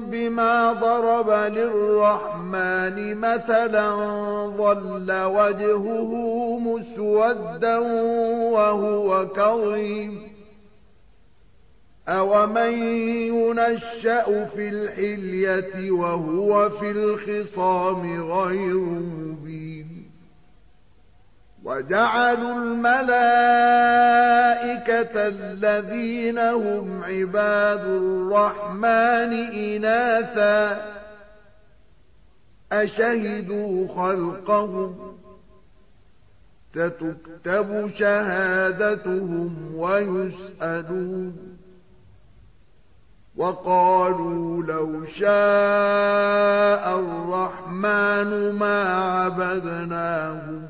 بِمَا ضَرَبَ لِلرَّحْمَنِ مَثَلًا ظَلَّ وَجْهُهُ مُسْوَدًّا وَهُوَ كَظِيمٌ. أَوَمَن يُنَشَّأُ فِي الْحِلْيَةِ وَهُوَ فِي الْخِصَامِ غَيْرُ مُبِينٍ وَجَعَلُوا الْمَلَائِكَةَ الَّذِينَ هُمْ عِبَادُ الرَّحْمَنِ إِنَاثًا أَشَهِدُوا خَلْقَهُمْ ستكتب شهادتهم ويسألون وقالوا لو شاء الرحمن ما عبدناهم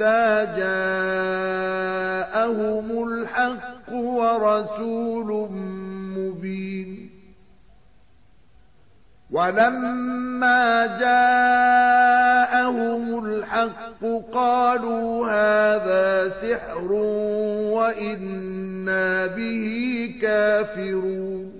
حتى جاءهم الحق ورسول مبين. ولما جاءهم الحق قالوا هذا سحر وإنا به كافرون.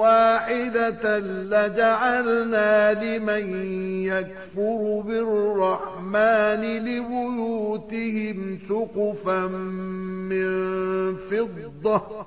واحدة لجعلنا لمن يكفر بالرحمن لبيوتهم سقفا من فضة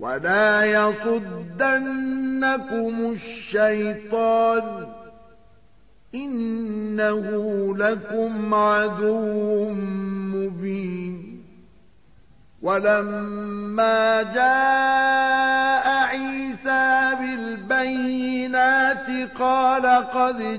ولا يصدنكم الشيطان إنه لكم عدو مبين ولما جاء عيسى بالبينات قال قد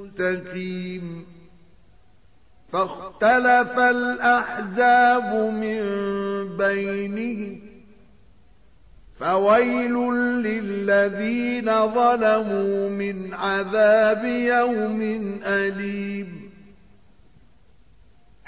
فاختلف الأحزاب من بينه فويل للذين ظلموا من عذاب يوم أليم.